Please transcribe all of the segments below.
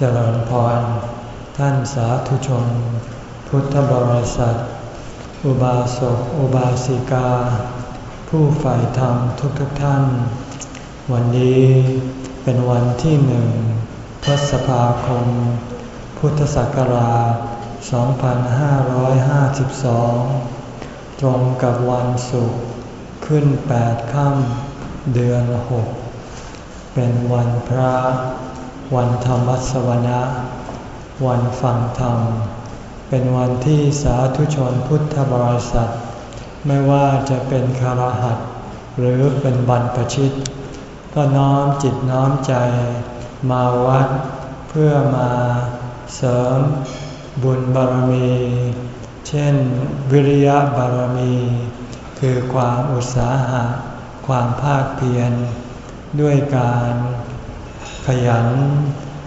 เจริญพร ท่านสาธุชน พุทธบริษัท อุบาสก อุบาสิกา ผู้ฝ่ายธรรมทุกทท่าน วันนี้เป็นวันที่หนึ่งพฤษภาคม พุทธศักราช 2552 ตรงกับวันศุกร์ขึ้นแปดค่ำเดือนหกเป็นวันพระ วันธรรมสวนะ วันฟังธรรม เป็นวันที่สาธุชนพุทธบริษัท ไม่ว่าจะเป็นคารหัสหรือเป็นบรรพชิต ก็น้อมจิตน้อมใจมาวัด เพื่อมาเสริมบุญบารมี เช่นวิริยะบารมี คือความอุตสาหะ ความภาคเพียรด้วยการ ขยัน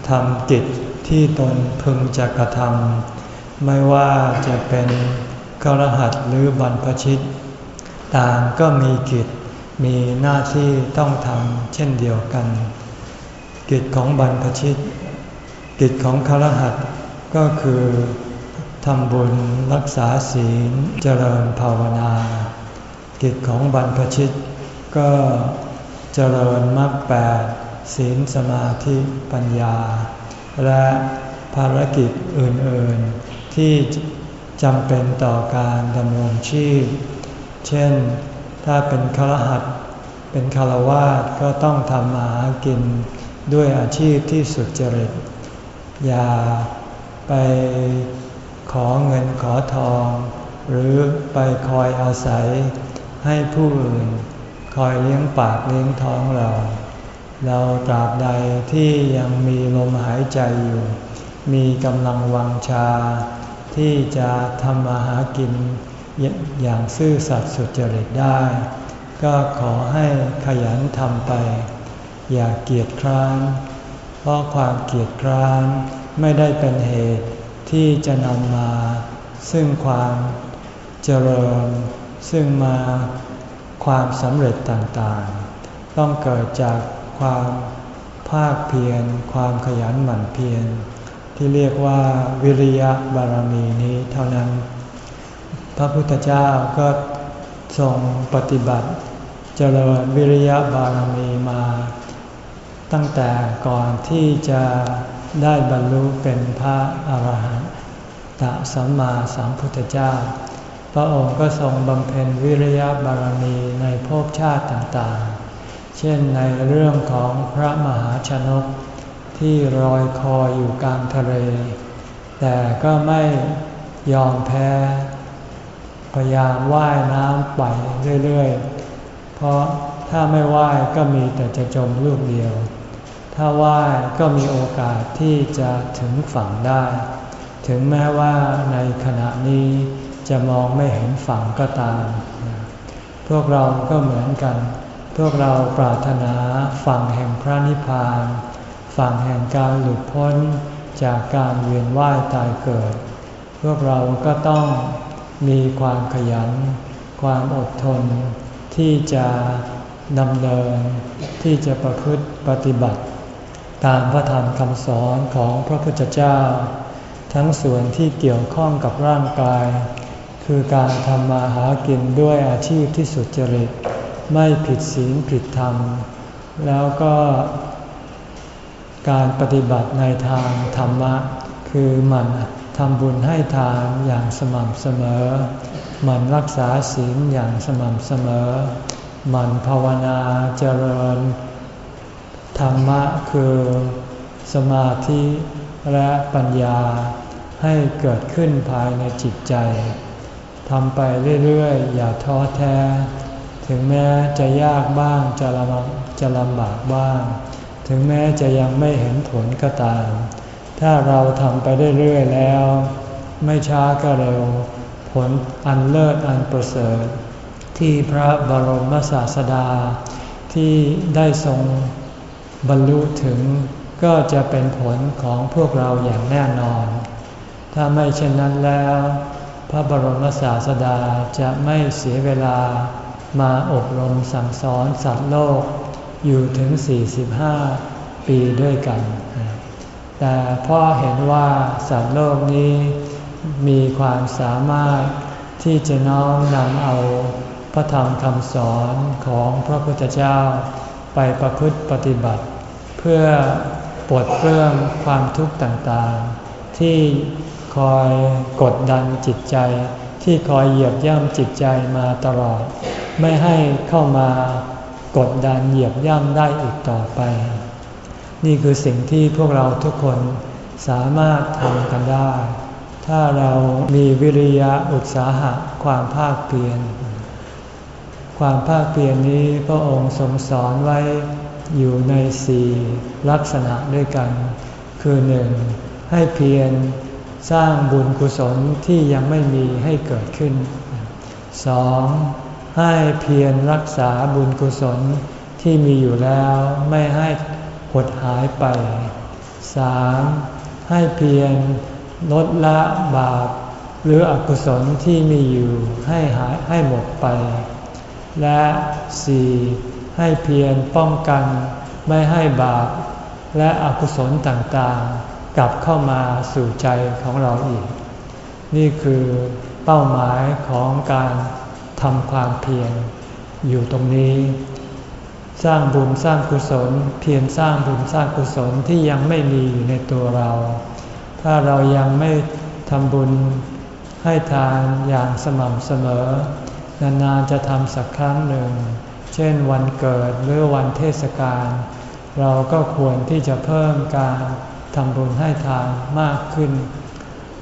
ทำกิจที่ตนพึงจะกระทำไม่ว่าจะเป็นกรหัสหรือบรรพชิต ต่างก็มีกิจมีหน้าที่ต้องทำเช่นเดียวกัน กิจของบรรพชิต กิจของครหัสก็คือทำบุญรักษาศีลเจริญภาวนา กิจของบรรพชิตก็เจริญมรรคแปด ศีลสมาธิปัญญา และภารกิจอื่นๆ ที่จำเป็นต่อการดำรงชีพ เช่น ถ้าเป็นคารหัสเป็นคารวาสก็ต้องทำมาหากินด้วยอาชีพที่สุจริต อย่าไปขอเงินขอทอง หรือไปคอยอาศัยให้ผู้อื่น คอยเลี้ยงปากเลี้ยงท้องเรา เราตราบใดที่ยังมีลมหายใจอยู่ มีกำลังวังชา ที่จะทำมาหากินอย่างซื่อสัตย์สุจริตได้ ก็ขอให้ขยันทำไป อย่าเกียจคร้าน เพราะความเกียจคร้านไม่ได้เป็นเหตุที่จะนำมา ซึ่งความเจริญ ซึ่งมาความสำเร็จต่างๆ ต้องเกิดจาก ความภาคเพียรความขยันหมั่นเพียรที่เรียกว่าวิริยะบารมีนี้เท่านั้น พระพุทธเจ้าก็ทรงปฏิบัติ เจริญวิริยะบารมีมา ตั้งแต่ก่อนที่จะได้บรรลุเป็นพระอาหารหันตสัมมาสัมพุทธเจ้า พระองค์ก็ทรงบำเพ็ญวิริยะบารมีในภพชาติต่างๆ เช่นในเรื่องของพระมหาชนกที่ลอยคออยู่กลางทะเล แต่ก็ไม่ยอมแพ้ พยายามว่ายน้ำไปเรื่อยๆ เพราะถ้าไม่ว่ายก็มีแต่จะจมลูกเดียว ถ้าว่ายก็มีโอกาสที่จะถึงฝั่งได้ ถึงแม้ว่าในขณะนี้จะมองไม่เห็นฝั่งก็ตาม พวกเราก็เหมือนกัน วกเราปรารถนาฝั่งแห่งพระนิพพาน ฝั่งแห่งการหลุดพ้นจากการเวียนว่ายตายเกิด พวกเราก็ต้องมีความขยัน ความอดทน ที่จะดำเนิน ที่จะประพฤติปฏิบัติ ตามพระธรรมคำสอนของพระพุทธเจ้า ทั้งส่วนที่เกี่ยวข้องกับร่างกาย คือการทำมาหากินด้วยอาชีพที่สุจริต ไม่ผิดศีลผิดธรรม แล้วก็การปฏิบัติในทางธรรมะ คือหมั่นทำบุญให้ทานอย่างสม่ำเสมอ หมั่นรักษาศีลอย่างสม่ำเสมอ หมั่นภาวนาเจริญ ธรรมะคือสมาธิและปัญญาให้เกิดขึ้นภายในจิตใจทำไปเรื่อยๆ อย่าท้อแท้ ถึงแม้จะยากบ้างจะลำจะลำบากบ้าง ถึงแม้จะยังไม่เห็นผลก็ตาม ถ้าเราทำไปเรื่อยๆแล้ว ไม่ช้าก็เร็ว ผลอันเลิศอันประเสริฐ ที่พระบรมศาสดา ที่ได้ทรงบรรลุถึงก็จะเป็นผลของพวกเราอย่างแน่นอน ถ้าไม่เช่นนั้นแล้ว พระบรมศาสดาจะไม่เสียเวลา มาอบรมสั่งสอนสัตว์โลกอยู่ถึง 45 ปีด้วยกัน แต่พ่อเห็นว่าสัตว์โลกนี้มีความสามารถที่จะน้อมนำเอาพระธรรมคำสอนของพระพุทธเจ้าไปประพฤติปฏิบัติ เพื่อปลดเปลื้องความทุกข์ต่างๆ ที่คอยกดดันจิตใจ ที่คอยเหยียบย่ำจิตใจมาตลอด ไม่ให้เข้ามากดดันเหยียบย่ำได้อีกต่อไป นี่คือสิ่งที่พวกเราทุกคนสามารถทำกันได้ ถ้าเรามีวิริยะอุตสาหะความภาคเพียรความภาคเพียรนี้พระองค์ทรงสอนไว้อยู่ในสี่ลักษณะด้วยกัน คือหนึ่งให้เพียรสร้างบุญกุศลที่ยังไม่มีให้เกิดขึ้นสอง ให้เพียรรักษาบุญกุศลที่มีอยู่แล้วไม่ให้หดหายไปสามให้เพียรลดละบาป หรืออกุศลที่มีอยู่ให้หายให้หมดไป และสี่ให้เพียรป้องกันไม่ให้บาป และอกุศลต่างๆ กลับเข้ามาสู่ใจของเราอีก นี่คือเป้าหมายของการ ทำความเพียรอยู่ตรงนี้ สร้างบุญสร้างกุศล เพียรสร้างบุญสร้างกุศลที่ยังไม่มีอยู่ในตัวเรา ถ้าเรายังไม่ทำบุญให้ทานอย่างสม่ำเสมอ นานๆจะทำสักครั้งหนึ่ง เช่นวันเกิดหรือวันเทศกาลเราก็ควรที่จะเพิ่มการทำบุญให้ทานมากขึ้น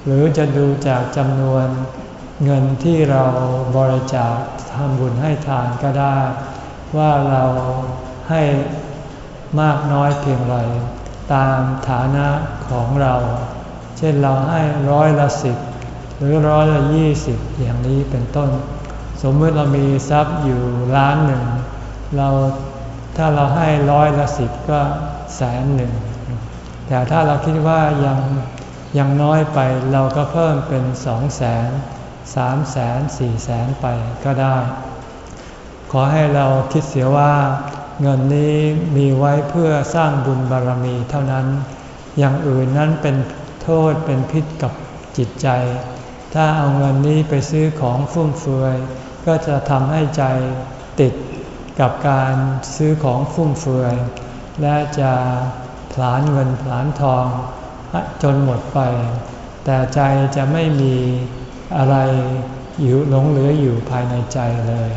หรือจะดูจากจำนวน เงินที่เราบริจาคทำบุญให้ทานก็ได้ ว่าเราให้มากน้อยเพียงไรตามฐานะของเรา เช่นเราให้ร้อยละสิบหรือร้อยละยี่สิบอย่างนี้เป็นต้น สมมติเรามีทรัพย์อยู่ล้านหนึ่ง เราถ้าเราให้ร้อยละสิบก็แสนหนึ่ง แต่ถ้าเราคิดว่ายังยังน้อยไปเราก็เพิ่มเป็นสองแสน สามแสนสี่แสนไปก็ได้ ขอให้เราคิดเสียว่า เงินนี้มีไว้เพื่อสร้างบุญบารมีเท่านั้น อย่างอื่นนั้นเป็นโทษเป็นพิษกับจิตใจ ถ้าเอาเงินนี้ไปซื้อของฟุ่มเฟือย ก็จะทำให้ใจติดกับการซื้อของฟุ่มเฟือย และจะผลานเงินผลานทองจนหมดไป แต่ใจจะไม่มี อะไรอยู่หลงเหลืออยู่ภายในใจเลย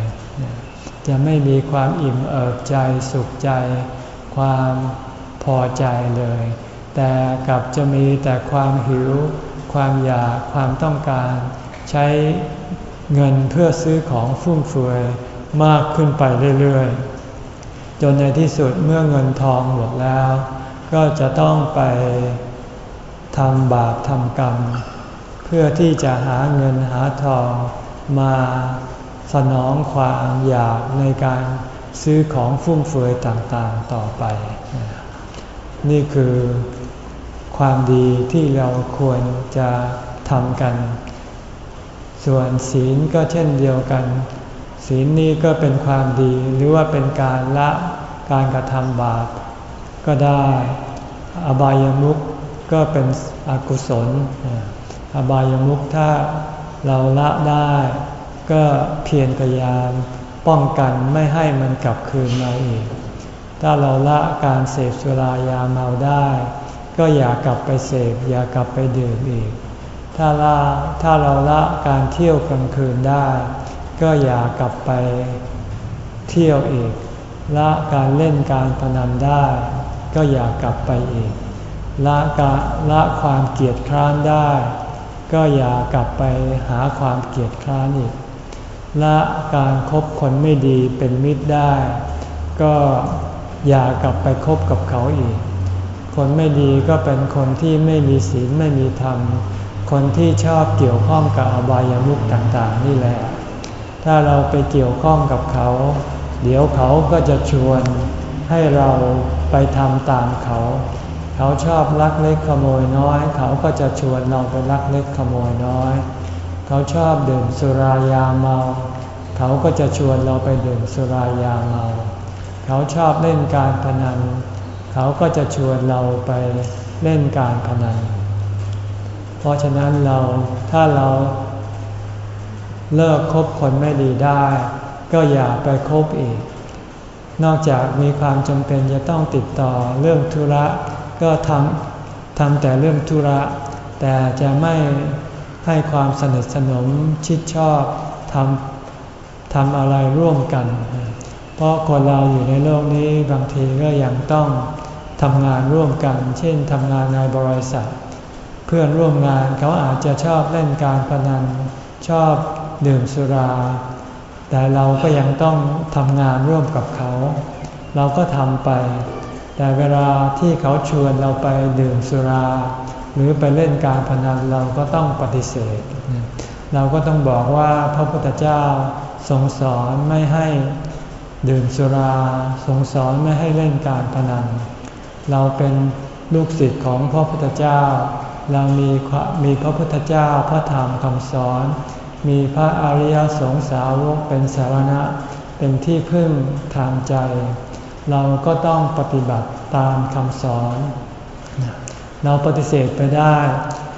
จะไม่มีความอิ่มเอิบใจสุขใจ ความพอใจเลย แต่กลับจะมีแต่ความหิว ความอยากความต้องการ ใช้เงินเพื่อซื้อของฟุ่มเฟือยมากขึ้นไปเรื่อยๆ จนในที่สุดเมื่อเงินทองหมดแล้ว ก็จะต้องไปทำบาปทำกรรม พื่อที่จะหาเงินหาทองมาสนองความอยากในการซื้อของฟุ่มเฟือยต่างๆต่อไป นี่คือความดีที่เราควรจะทำกัน ส่วนศีลก็เช่นเดียวกัน ศีลนี้ก็เป็นความดีหรือว่าเป็นการละการกระทำบาปก็ได้ อบายามุขก็เป็นอกุศล อบายามุขถ้าเราละได้ ก็เพียรพยายามป้องกันไม่ให้มันกลับคืนมาอีก ถ้าเราละการเสพสุรายาเมาได้ ก็อย่ากลับไปเสพอย่ากลับไปดื่มอีก ถ้าละถ้าเราละการเที่ยวกลางคืนได้ ก็อย่ากลับไปเที่ยวอีก ละการเล่นการพนันได้ ก็อย่ากลับไปอีก ละกะละความเกียดคร้านได้ ก็อย่ากลับไปหาความเกลียดคร้านอีกละการครบคนไม่ดีเป็นมิตรได้ ก็อย่ากลับไปคบกับเขาอีก คนไม่ดีก็เป็นคนที่ไม่มีศีลไม่มีธรรม คนที่ชอบเกี่ยวข้องกับอบายามุขต่างๆ นี่แหละ ถ้าเราไปเกี่ยวข้องกับเขา เดี๋ยวเขาก็จะชวนให้เราไปทำตามเขา เขาชอบลักเล็กขโมยน้อย เขาก็จะชวนเราไปลักเล็กขโมยน้อย เขาชอบดื่มสุรายาเมา เขาก็จะชวนเราไปดื่มสุรายาเมา เขาชอบเล่นการพนัน เขาก็จะชวนเราไปเล่นการพนัน เพราะฉะนั้นเราถ้าเราเลิกคบคนไม่ดีได้ ก็อย่าไปคบอีก นอกจากมีความจำเป็นจะต้องติดต่อเรื่องธุระ ก็ทำทำแต่เรื่องธุระ แต่จะไม่ให้ความสนิทสนมชิดชอบทำทำอะไรร่วมกัน เพราะคนเราอยู่ในโลกนี้บางทีก็ยังต้องทำงานร่วมกัน เช่นทำงานในบริษัท เพื่อนร่วมงานเขาอาจจะชอบเล่นการพนันชอบดื่มสุรา แต่เราก็ยังต้องทำงานร่วมกับเขา เราก็ทำไป แต่เวลาที่เขาชวนเราไปดื่มสุรา หรือไปเล่นการพนันเราก็ต้องปฏิเสธ เราก็ต้องบอกว่าพระพุทธเจ้าทรงสอนไม่ให้ดื่มสุราทรงสอนไม่ให้เล่นการพนัน เราเป็นลูกศิษย์ของพระพุทธเจ้า เรามีมีพระพุทธเจ้าพระธรรมคำสอน มีพระอริยสงสาวกเป็นสารณะ เป็นที่พึ่งทางใจ เราก็ต้องปฏิบัติตามคำสอน เราปฏิเสธไปได้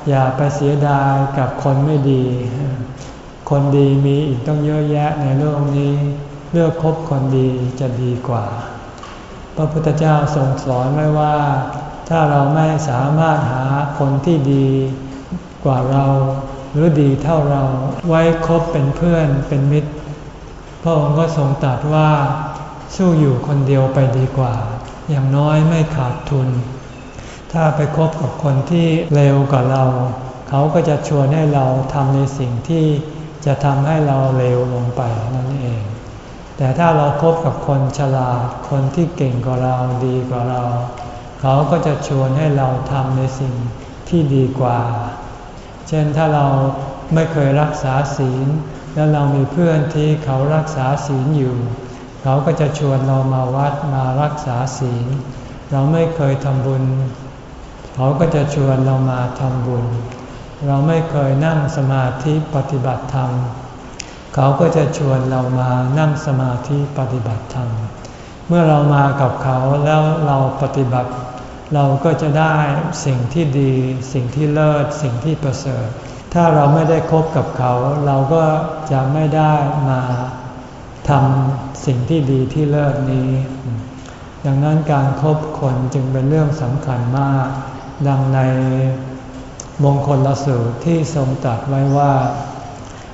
อย่าไปเสียดายกับคนไม่ดี คนดีมีอีกต้องเยอะแยะในโลกนี้ เลือกคบคนดีจะดีกว่า พระพุทธเจ้าทรงสอนไว้ว่า ถ้าเราไม่สามารถหาคนที่ดีกว่าเราหรือดีเท่าเราไว้คบเป็นเพื่อนเป็นมิตร พระองค์ก็ทรงตรัสว่า สู้อยู่คนเดียวไปดีกว่า อย่างน้อยไม่ขาดทุน ถ้าไปคบกับคนที่เร็วกว่าเรา เขาก็จะชวนให้เราทำในสิ่งที่จะทำให้เราเร็วลงไปนั่นเอง แต่ถ้าเราครบกับคนฉลาด คนที่เก่งกว่าเราดีกว่าเรา เขาก็จะชวนให้เราทำในสิ่งที่ดีกว่า เช่นถ้าเราไม่เคยรักษาศีล แล้วเรามีเพื่อนที่เขารักษาศีลอยู่ เขาก็จะชวนเรามาวัดมารักษาศีล เราไม่เคยทำบุญ เขาก็จะชวนเรามาทำบุญ เราไม่เคยนั่งสมาธิปฏิบัติธรรม เขาก็จะชวนเรามานั่งสมาธิปฏิบัติธรรม เมื่อเรามากับเขาแล้วเราปฏิบัติ เราก็จะได้สิ่งที่ดี สิ่งที่เลิศ สิ่งที่ประเสริฐ ถ้าเราไม่ได้คบกับเขา เราก็จะไม่ได้มา ทำสิ่งที่ดีที่เลิศนี้ ดังนั้นการครบคนจึงเป็นเรื่องสำคัญมาก ดังในมงคลลสูตรที่ทรงตรัสไว้ว่า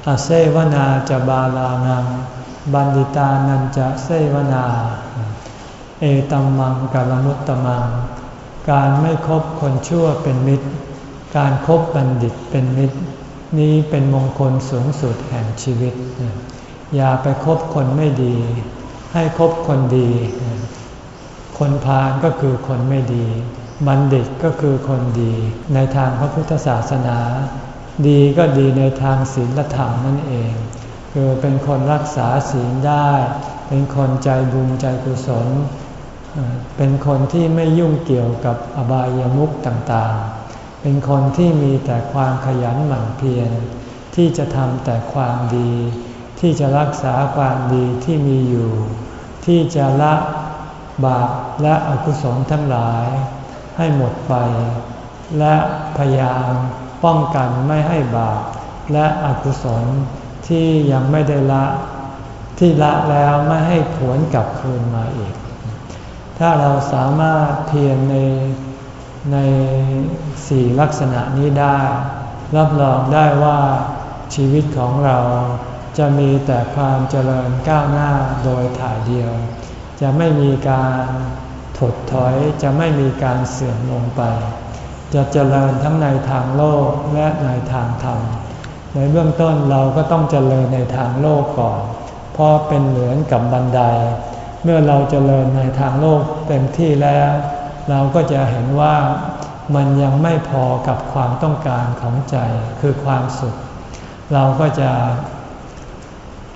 อาเซวนาจะบาลานัง บันดิตานันจะเซวนา เอตัมมังกาลมุตตมัง การไม่คบคนชั่วเป็นมิตร การครบบัณฑิตเป็นมิตร นี้เป็นมงคลสูงสุดแห่งชีวิต อย่าไปคบคนไม่ดี ให้คบคนดี คนพาลก็คือคนไม่ดี บัณฑิตก็คือคนดี ในทางพระพุทธศาสนา ดีก็ดีในทางศีลธรรมนั่นเอง คือเป็นคนรักษาศีลได้ เป็นคนใจบุญใจกุศล เป็นคนที่ไม่ยุ่งเกี่ยวกับอบายามุขต่างๆ เป็นคนที่มีแต่ความขยันหมั่นเพียรที่จะทำแต่ความดี ที่จะรักษาความดีที่มีอยู่ ที่จะละบาปและอกุศลทั้งหลาย ให้หมดไป และพยายามป้องกันไม่ให้บาปและอกุศลที่ยังไม่ได้ละ ที่ละแล้วไม่ให้ผวนกลับคืนมาอีก ถ้าเราสามารถเพียรในในสี่ลักษณะนี้ได้ รับรองได้ว่าชีวิตของเรา จะมีแต่ความเจริญก้าวหน้าโดยถ่ายเดียว จะไม่มีการถดถอยจะไม่มีการเสื่อมลงไป จะเจริญทั้งในทางโลกและในทางธรรม ในเบื้องต้นเราก็ต้องเจริญในทางโลกก่อน เพราะเป็นเหมือนกับบันได เมื่อเราเจริญในทางโลกเต็มที่แล้ว เราก็จะเห็นว่ามันยังไม่พอกับความต้องการของใจคือความสุข เราก็จะ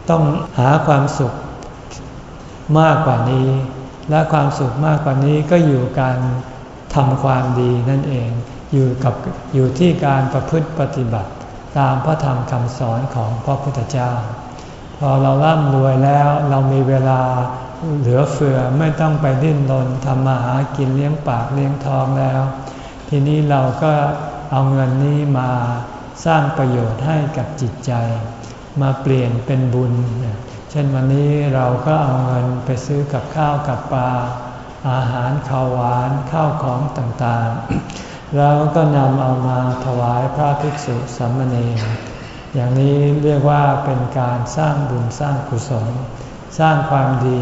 ต้องหาความสุขมากกว่านี้ และความสุขมากกว่านี้ก็อยู่การทำความดีนั่นเอง อยู่กับอยู่ที่การประพฤติปฏิบัติ ตามพระธรรมคำสอนของพระพุทธเจ้า พอเราร่ำรวยแล้วเรามีเวลาเหลือเฟือไม่ต้องไปดิ้นรนทำมาหากินเลี้ยงปากเลี้ยงท้องแล้ว ทีทีนี้เราก็เอาเงินนี้มาสร้างประโยชน์ให้กับจิตใจ มาเปลี่ยนเป็นบุญ เช่นวันนี้เราก็เอาเงินไปซื้อกับข้าวกับปลา อาหารข้าวหวานข้าวของต่างๆ แล้วก็นำเอามาถวายพระภิกษุสามเณรอย่างนี้เรียกว่าเป็นการสร้างบุญสร้างกุศล สร้างความดี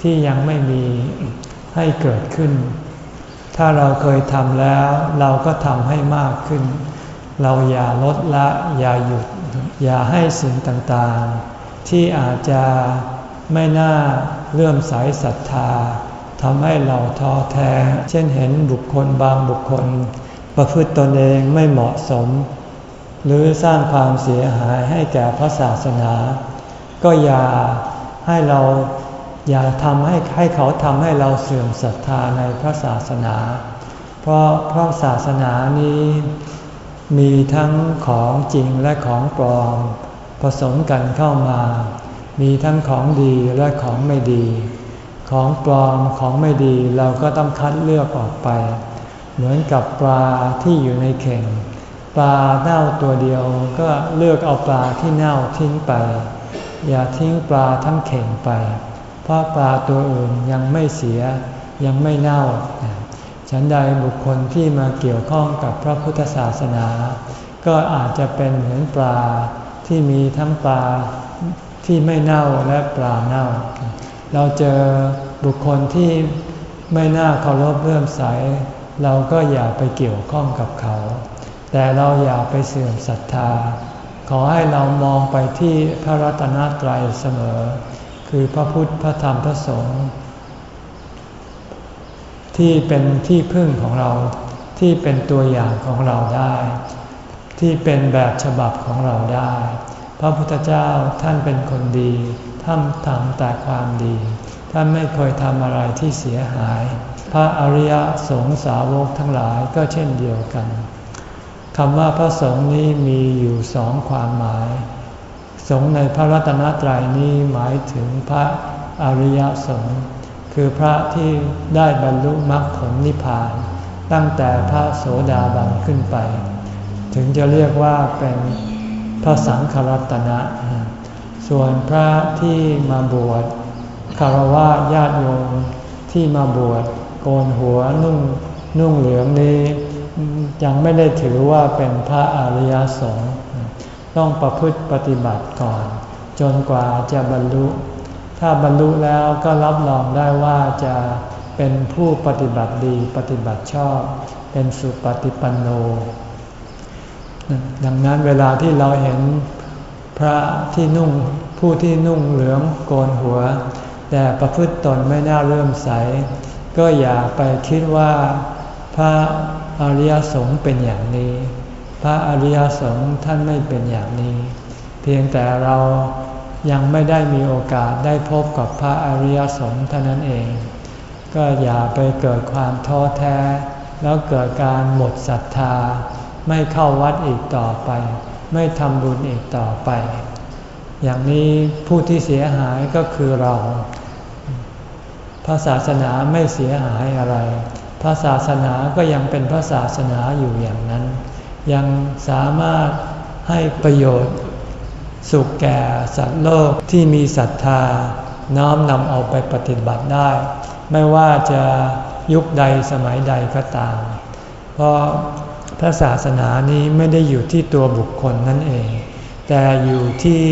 ที่ยังไม่มีให้เกิดขึ้น ถ้าเราเคยทำแล้วเราก็ทำให้มากขึ้น เราอย่าลดละอย่าหยุด อย่าให้สิ่งต่างๆ ที่อาจจะไม่น่าเลื่อมใสศรัทธาทำให้เราท้อแท้ เช่นเห็นบุคคลบางบุคคล ประพฤติตนเองไม่เหมาะสม หรือสร้างความเสียหายให้แก่พระศาสนา ก็อย่าให้เราอย่าทำให้ให้เขาทำให้เราเสื่อมศรัทธาในพระศาสนา เพราะพระศาสนานี้ มีทั้งของจริงและของปลอม ผสมกันเข้ามา มีทั้งของดีและของไม่ดี ของปลอมของไม่ดีเราก็ต้องคัดเลือกออกไป เหมือนกับปลาที่อยู่ในเข่ง ปลาเน่าตัวเดียวก็เลือกเอาปลาที่เน่าทิ้งไป อย่าทิ้งปลาทั้งเข่งไป เพราะปลาตัวอื่นยังไม่เสียยังไม่เน่า ฉันใดบุคคลที่มาเกี่ยวข้องกับพระพุทธศาสนา ก็อาจจะเป็นเหมือนปลาที่มีทั้งปลาที่ไม่เน่าและปลาเน่า เราเจอบุคคลที่ไม่น่าเคารพเลื่อมใส เราก็อย่าไปเกี่ยวข้องกับเขา แต่เราอย่าไปเสื่อมศรัทธา ขอให้เรามองไปที่พระรัตนตรัยเสมอ คือพระพุทธพระธรรมพระสงฆ์ ที่เป็นที่พึ่งของเราที่เป็นตัวอย่างของเราได้ ที่เป็นแบบฉบับของเราได้ พระพุทธเจ้าท่านเป็นคนดีท่านทำแต่ความดี ท่านไม่เคยทำอะไรที่เสียหาย พระอริยสงสาวกทั้งหลายก็เช่นเดียวกันคำว่าพระสงฆ์นี้มีอยู่สองความหมาย สงฆ์ในพระรัตนตรัยนี้หมายถึงพระอริยสงฆ์ คือพระที่ได้บรรลุมรรคผลนิพพาน ตั้งแต่พระโสดาบันขึ้นไป ถึงจะเรียกว่าเป็นพระสังฆรัตนะ ส่วนพระที่มาบวชคารวะญาติโยมที่มาบวชโกนหัวนุ่งนุ่งเหลืองนี้ยังไม่ได้ถือว่าเป็นพระอริยสงฆ์ต้องประพฤติปฏิบัติก่อน จนกว่าจะบรรลุ ถ้าบรรลุแล้วก็รับรองได้ว่าจะเป็นผู้ปฏิบัติดีปฏิบัติชอบ เป็นสุปฏิปันโน ดังนั้นเวลาที่เราเห็นพระที่นุ่งผู้ที่นุ่งเหลืองโกนหัว แต่ประพฤติตนไม่น่าเริ่มใส ก็อย่าไปคิดว่าพระอริยสงฆ์เป็นอย่างนี้ พระอริยสงฆ์ท่านไม่เป็นอย่างนี้ เพียงแต่เรา ยังไม่ได้มีโอกาสได้พบกับพระอริยสงฆ์เท่านั้นเอง ก็อย่าไปเกิดความท้อแท้ แล้วเกิดการหมดศรัทธา ไม่เข้าวัดอีกต่อไป ไม่ทำบุญอีกต่อไป อย่างนี้ผู้ที่เสียหายก็คือเรา พระศาสนาไม่เสียหายอะไร พระศาสนาก็ยังเป็นพระศาสนาอยู่อย่างนั้น ยังสามารถให้ประโยชน์ สุขแก่สัตว์โลกที่มีศรัทธา น้อมนำเอาไปปฏิบัติได้ ไม่ว่าจะยุคใดสมัยใดก็ตาม เพราะพระศาสนานี้ไม่ได้อยู่ที่ตัวบุคคลนั่นเอง แต่อยู่ที่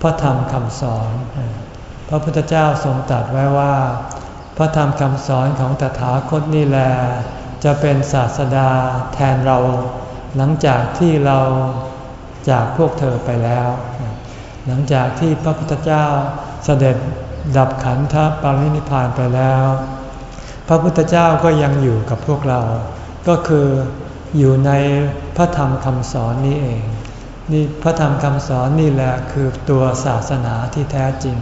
พระธรรมคำสอน พระพุทธเจ้าทรงตรัสไว้ว่า พระธรรมคำสอนของตถาคตนี่แหละจะเป็นศาสดาแทนเรา หลังจากที่เรา จากพวกเธอไปแล้ว หลังจากที่พระพุทธเจ้าเสด็จดับขันธปรินิพานไปแล้ว พระพุทธเจ้าก็ยังอยู่กับพวกเรา ก็คืออยู่ในพระธรรมคำสอนนี้เอง นี่พระธรรมคำสอนนี่แหละคือตัวศาสนาที่แท้จริง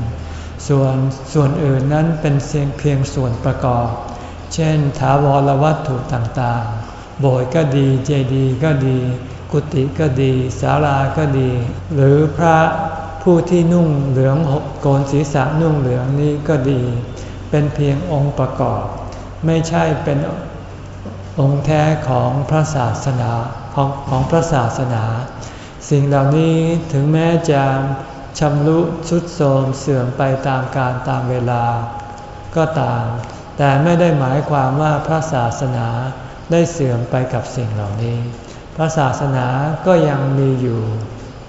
ส่วนส่วนอื่นนั้นเป็นเพียงส่วนประกอบ เช่น ถาวรวัตถุต่างๆ โบสถ์ก็ดี เจดีย์ก็ดี กุฏิก็ดีศาลาก็ดี หรือพระผู้ที่นุ่งเหลืองโกนศีรษะนุ่งเหลืองนี้ก็ดี เป็นเพียงองค์ประกอบ ไม่ใช่เป็นองค์แท้ของพระศาสนาของของพระศาสนา สิ่งเหล่านี้ถึงแม้จะชำรุชุดโทรมเสื่อมไปตามการตามเวลา ก็ตาม แต่ไม่ได้หมายความว่าพระศาสนาได้เสื่อมไปกับสิ่งเหล่านี้ พระศาสนาก็ยังมีอยู่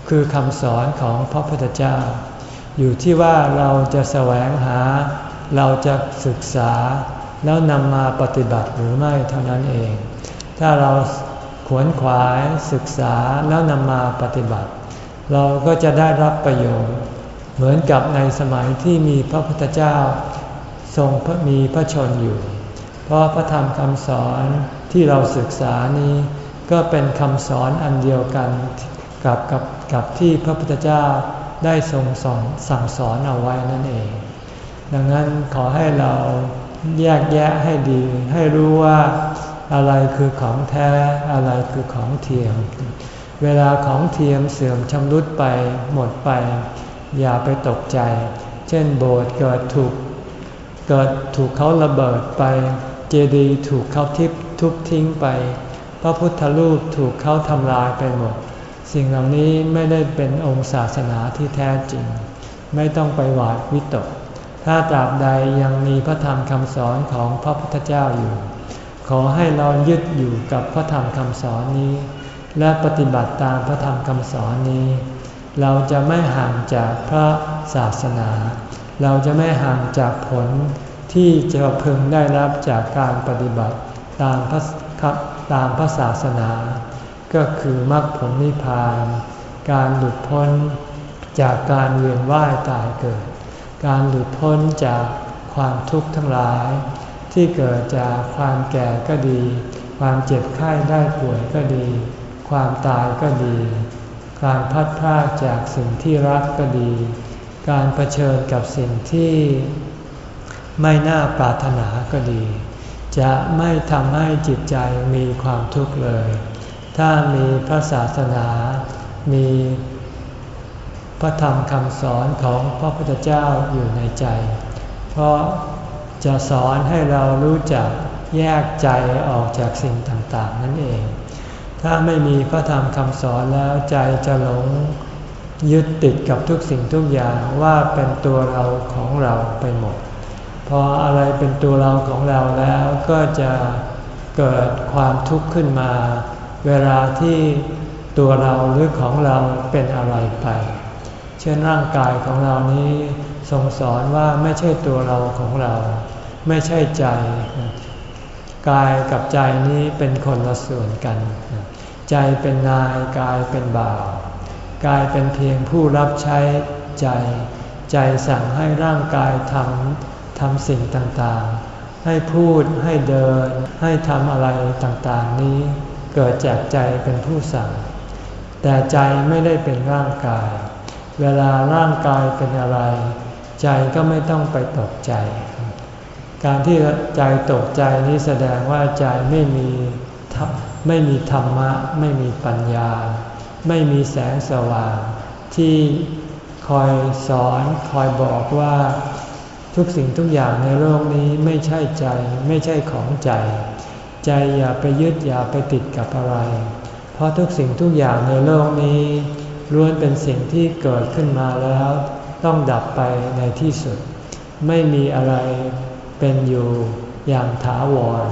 คือคำสอนของพระพุทธเจ้า อยู่ที่ว่าเราจะแสวงหา เราจะศึกษา แล้วนำมาปฏิบัติหรือไม่เท่านั้นเอง ถ้าเราขวนขวายศึกษาแล้วนำมาปฏิบัติ เราก็จะได้รับประโยชน์ เหมือนกับในสมัยที่มีพระพุทธเจ้า ทรงมีพระชนอยู่ เพราะพระธรรมคำสอนที่เราศึกษานี้ ก็เป็นคำสอนอันเดียวกันกับกับกับที่พระพุทธเจ้าได้ทรงสอนสั่งสอนเอาไว้นั่นเอง ดังนั้นขอให้เราแยกแยะให้ดี ให้รู้ว่าอะไรคือของแท้อะไรคือของเทียม เวลาของเทียมเสื่อมชำรุดไปหมดไป อย่าไปตกใจ เช่นโบสถ์เกิดถูกเกิดถูกเขาระเบิดไป เจดีย์ถูกเขาทิพทุบทิ้งไป พระพุทธรูปถูกเขาทำลายไปหมด สิ่งเหล่านี้ไม่ได้เป็นองค์ศาสนาที่แท้จริง ไม่ต้องไปหวาดวิตก ถ้าตราบใดยังมีพระธรรมคำสอนของพระพุทธเจ้าอยู่ ขอให้เรายึดอยู่กับพระธรรมคำสอนนี้ และปฏิบัติตามพระธรรมคำสอนนี้ เราจะไม่ห่างจากพระศาสนา เราจะไม่ห่างจากผลที่จะพึงได้รับจากการปฏิบัติตามพระ ตามพระศาสนา ก็คือมรรคผลนิพพาน การหลุดพ้นจากการเวียนว่ายตายเกิด การหลุดพ้นจากความทุกข์ทั้งหลาย ที่เกิดจากความแก่ก็ดี ความเจ็บไข้ได้ป่วยก็ดี ความตายก็ดี การพัดพลาดจากสิ่งที่รักก็ดี การเผชิญกับสิ่งที่ไม่น่าปรารถนาก็ดี จะไม่ทำให้จิตใจมีความทุกข์เลย ถ้ามีพระศาสนา มีพระธรรมคำสอนของพระพุทธเจ้าอยู่ในใจ เพราะจะสอนให้เรารู้จักแยกใจออกจากสิ่งต่างๆ นั่นเอง ถ้าไม่มีพระธรรมคำสอนแล้วใจจะหลงยึดติดกับทุกสิ่งทุกอย่างว่าเป็นตัวเราของเราไปหมด พออะไรเป็นตัวเราของเราแล้วก็จะเกิดความทุกข์ขึ้นมา เวลาที่ตัวเราหรือของเราเป็นอะไรไป เช่นร่างกายของเรานี้ทรงสอนว่าไม่ใช่ตัวเราของเรา ไม่ใช่ใจ กายกับใจนี้เป็นคนละส่วนกัน ใจเป็นนายกายเป็นบ่าว กายเป็นเพียงผู้รับใช้ใจ ใจสั่งให้ร่างกายทำ ทำสิ่งต่างๆ ให้พูดให้เดิน ให้ทำอะไรต่างๆ นี้เกิดจากใจเป็นผู้สั่ง แต่ใจไม่ได้เป็นร่างกาย เวลาร่างกายเป็นอะไร ใจก็ไม่ต้องไปตกใจ การที่ใจตกใจนี้แสดงว่าใจไม่มีไม่มีธรรมะ ไม่มีปัญญา ไม่มีแสงสว่างที่คอยสอนคอยบอกว่า ทุกสิ่งทุกอย่างในโลกนี้ไม่ใช่ใจไม่ใช่ของใจ ใจอย่าไปยึดอย่าไปติดกับอะไร เพราะทุกสิ่งทุกอย่างในโลกนี้ล้วนเป็นสิ่งที่เกิดขึ้นมาแล้ว ต้องดับไปในที่สุด ไม่มีอะไรเป็นอยู่อย่างถาวร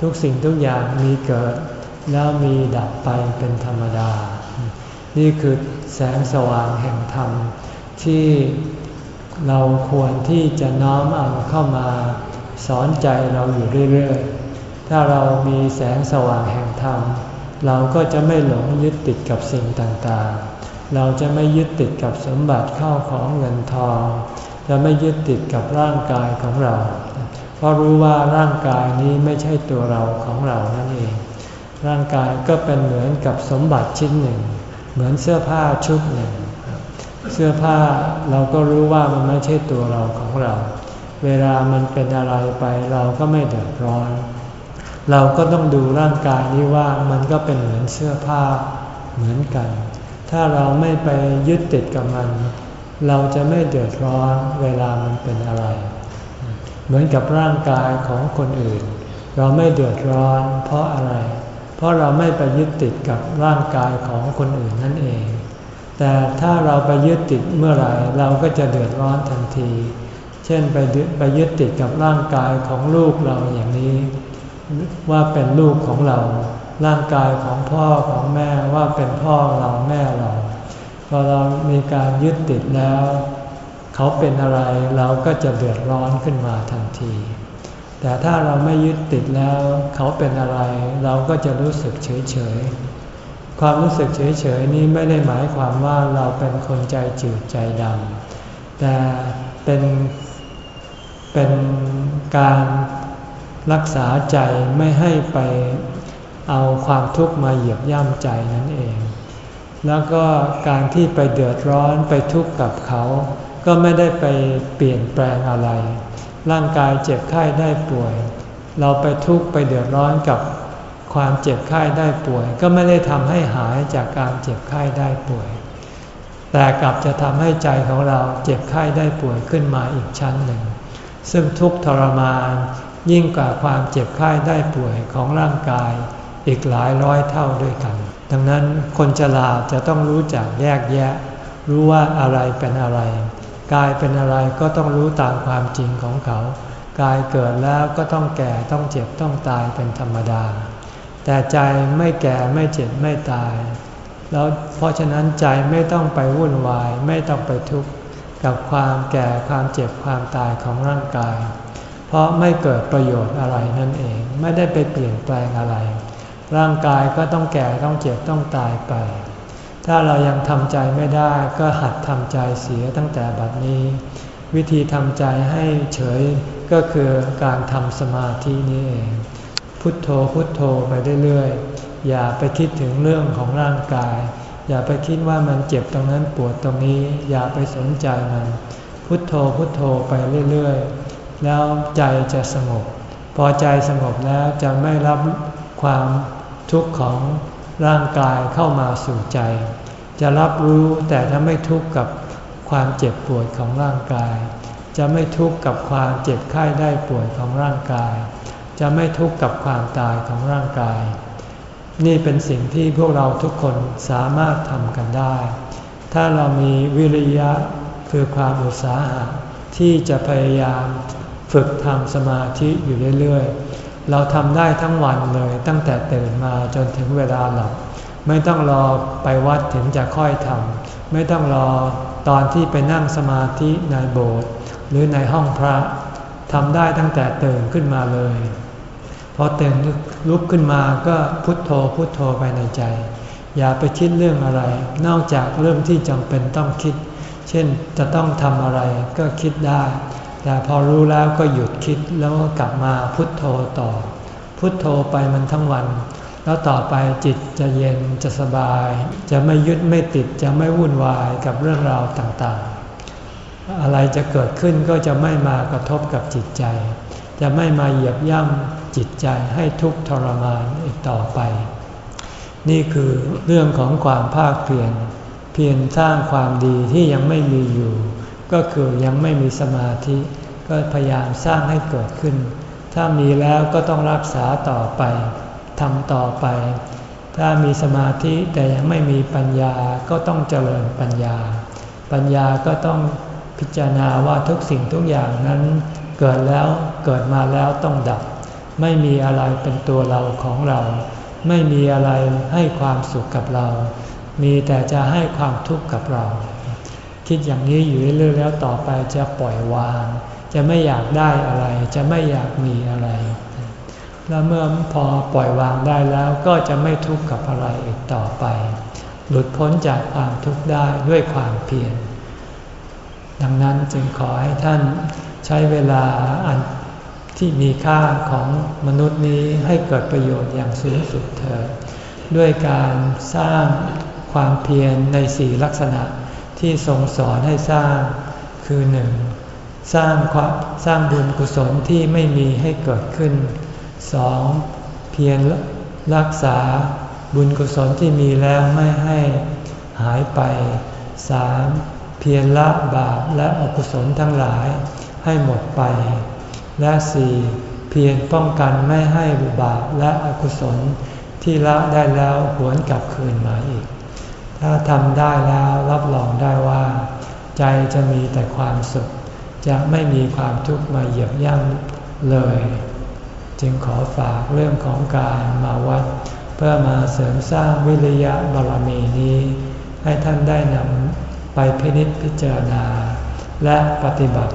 ทุกสิ่งทุกอย่างมีเกิด แล้วมีดับไปเป็นธรรมดา นี่คือแสงสว่างแห่งธรรมที่ เราควรที่จะน้อมเอาเข้ามาสอนใจเราอยู่เรื่อยๆ ถ้าเรามีแสงสว่างแห่งธรรม เราก็จะไม่หลงยึดติดกับสิ่งต่างๆ เราจะไม่ยึดติดกับสมบัติเข้าของเงินทอง จะไม่ยึดติดกับร่างกายของเรา เพราะรู้ว่าร่างกายนี้ไม่ใช่ตัวเราของเรานั่นเอง ร่างกายก็เป็นเหมือนกับสมบัติชิ้นหนึ่ง เหมือนเสื้อผ้าชุดหนึ่ง เสื้อผ้าเราก็รู้ว่ามันไม่ใช่ตัวเราของเรา เวลามันเป็นอะไรไปเราก็ไม่เดือดร้อน เราก็ต้องดูร่างกายนี้ว่ามันก็เป็นเหมือนเสื้อผ้าเหมือนกัน ถ้าเราไม่ไปยึดติดกับมัน เราจะไม่เดือดร้อนเวลามันเป็นอะไร เหมือนกับร่างกายของคนอื่น เราไม่เดือดร้อนเพราะอะไร เพราะเราไม่ไปยึดติดกับร่างกายของคนอื่นนั่นเอง แต่ถ้าเราไปยึดติดเมื่อไหร่เราก็จะเดือดร้อนทันที เช่นไปไปยึดติดกับร่างกายของลูกเราอย่างนี้ ว่าเป็นลูกของเรา ร่างกายของพ่อของแม่ว่าเป็นพ่อเราแม่เรา พอเรามีการยึดติดแล้ว เขาเป็นอะไรเราก็จะเดือดร้อนขึ้นมาทันที แต่ถ้าเราไม่ยึดติดแล้ว เขาเป็นอะไรเราก็จะรู้สึกเฉยเฉย ความรู้สึกเฉยเฉยนี้ไม่ได้หมายความว่าเราเป็นคนใจจืดใจดำแต่เป็นเป็นการรักษาใจไม่ให้ไปเอาความทุกข์มาเหยียบย่ำใจนั่นเอง แล้วก็การที่ไปเดือดร้อนไปทุกข์กับเขา ก็ไม่ได้ไปเปลี่ยนแปลงอะไร ร่างกายเจ็บไข้ได้ป่วย เราไปทุกข์ไปเดือดร้อนกับ ความเจ็บไข้ได้ป่วย ก็ไม่ได้ทำให้หายจากการเจ็บไข้ได้ป่วย แต่กลับจะทำให้ใจของเราเจ็บไข้ได้ป่วยขึ้นมาอีกชั้นหนึ่ง ซึ่งทุกทรมานยิ่งกว่าความเจ็บไข้ได้ป่วยของร่างกายอีกหลายร้อยเท่าด้วยกัน ดังนั้นคนฉลาดจะต้องรู้จักแยกแยะ รู้ว่าอะไรเป็นอะไร กายเป็นอะไรก็ต้องรู้ตามความจริงของเขา กายเกิดแล้วก็ต้องแก่ต้องเจ็บต้องตายเป็นธรรมดา แต่ใจไม่แก่ไม่เจ็บไม่ตาย แล้วเพราะฉะนั้นใจไม่ต้องไปวุ่นวายไม่ต้องไปทุกข์กับความแก่ความเจ็บความตายของร่างกาย เพราะไม่เกิดประโยชน์อะไรนั่นเองไม่ได้ไปเปลี่ยนแปลงอะไร ร่างกายก็ต้องแก่ต้องเจ็บต้องตายไป ถ้าเรายังทำใจไม่ได้ก็หัดทำใจเสียตั้งแต่บัดนี้ วิธีทำใจให้เฉยก็คือการทำสมาธินี่เอง พุทโธพุทโธไปเรื่อยๆ อย่าไปคิดถึงเรื่องของร่างกาย อย่าไปคิดว่ามันเจ็บตรงนั้นปวดตรงนี้ อย่าไปสนใจมัน พุทโธพุทโธไปเรื่อยๆ แล้วใจจะสงบ พอใจสงบแล้วจะไม่รับความทุกข์ของร่างกายเข้ามาสู่ใจ จะรับรู้แต่ถ้าไม่ทุกข์กับความเจ็บปวดของร่างกาย จะไม่ทุกข์กับความเจ็บไข้ได้ป่วยของร่างกาย จะไม่ทุกข์กับความตายของร่างกาย นี่เป็นสิ่งที่พวกเราทุกคนสามารถทำกันได้ ถ้าเรามีวิริยะคือความอุตสาหะที่จะพยายามฝึกทำสมาธิอยู่เรื่อยๆ เราทำได้ทั้งวันเลยตั้งแต่ตื่นมาจนถึงเวลาหลับ ไม่ต้องรอไปวัดถึงจะค่อยทำไม่ต้องรอตอนที่ไปนั่งสมาธิในโบสถ์หรือในห้องพระทำได้ตั้งแต่ตื่นขึ้นมาเลย พอตื่นลุกขึ้นมาก็พุทโธพุทโธไปในใจ อย่าไปคิดเรื่องอะไร นอกจากเรื่องที่จำเป็นต้องคิด เช่นจะต้องทำอะไรก็คิดได้ แต่พอรู้แล้วก็หยุดคิดแล้วก็กลับมาพุทโธต่อ พุทโธไปมันทั้งวัน แล้วต่อไปจิตจะเย็นจะสบาย จะไม่ยึดไม่ติดจะไม่วุ่นวายกับเรื่องราวต่างๆอะไรจะเกิดขึ้นก็จะไม่มากระทบกับจิตใจ จะไม่มาเหยียบย่ำ จิตใจให้ทุกข์ทรมานอีกต่อไป นี่คือเรื่องของความภาคเพียรเพียรสร้างความดีที่ยังไม่มีอยู่ ก็คือยังไม่มีสมาธิ ก็พยายามสร้างให้เกิดขึ้น ถ้ามีแล้วก็ต้องรักษาต่อไปทำต่อไป ถ้ามีสมาธิแต่ยังไม่มีปัญญาก็ต้องเจริญปัญญา ปัญญาก็ต้องพิจารณาว่าทุกสิ่งทุกอย่างนั้นเกิดแล้วเกิดมาแล้วต้องดับ ไม่มีอะไรเป็นตัวเราของเรา ไม่มีอะไรให้ความสุขกับเรา มีแต่จะให้ความทุกข์กับเรา คิดอย่างนี้อยู่เรื่อยๆแล้วต่อไปจะปล่อยวาง จะไม่อยากได้อะไร จะไม่อยากมีอะไร แล้วเมื่อพอปล่อยวางได้แล้วก็จะไม่ทุกข์กับอะไรอีกต่อไป หลุดพ้นจากความทุกข์ได้ด้วยความเพียรดังนั้นจึงขอให้ท่านใช้เวลาอัน ที่มีค่าของมนุษย์นี้ให้เกิดประโยชน์อย่างสูงสุดเถิดด้วยการสร้างความเพียรในสี่ลักษณะที่ทรงสอนให้สร้างคือหนึ่งสร้างความสร้างบุญกุศลที่ไม่มีให้เกิดขึ้นสองเพียรรักษาบุญกุศลที่มีแล้วไม่ให้หายไปสามเพียรละบาปและอกุศลทั้งหลายให้หมดไป และสี่เพียงป้องกันไม่ให้บาปและอกุศลที่ละได้แล้วหวนกลับคืนมาอีก ถ้าทำได้แล้วรับรองได้ว่า ใจจะมีแต่ความสุข จะไม่มีความทุกข์มาเหยียบย่ำเลย จึงขอฝากเรื่องของการมาวัด เพื่อมาเสริมสร้างวิริยะบารมีนี้ ให้ท่านได้นำไปพินิจพิจารณา และปฏิบัติ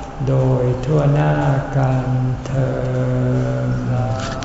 โดยทั่วหน้ากันเธอ